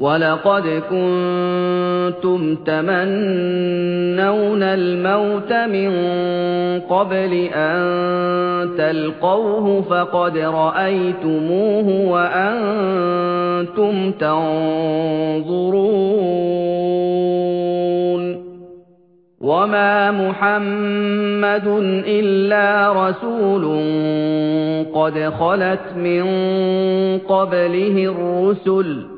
وَلَقَدْ كُنتُمْ تَمَنَّوْنَ الْمَوْتَ مِن قَبْلِ أَن تَلْقَوْهُ فَقَدْ رَأَيْتُمُوهُ وَأَنتُمْ تَنظُرُونَ وَمَا مُحَمَّدٌ إِلَّا رَسُولٌ قَدْ خَلَتْ مِن قَبْلِهِ الرُّسُلُ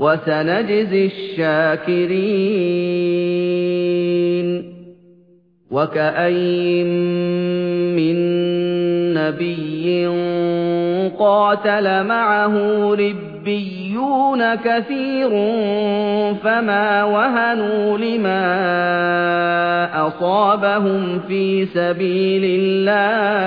وَسَنَجْزِي الشَّاكِرِينَ وَكَأَيِّن مِّن نَّبِيٍّ قَاتَلَ مَعَهُ رِبِّيُّونَ كَثِيرٌ فَمَا وَهَنُوا لِمَا أَصَابَهُمْ فِي سَبِيلِ اللَّهِ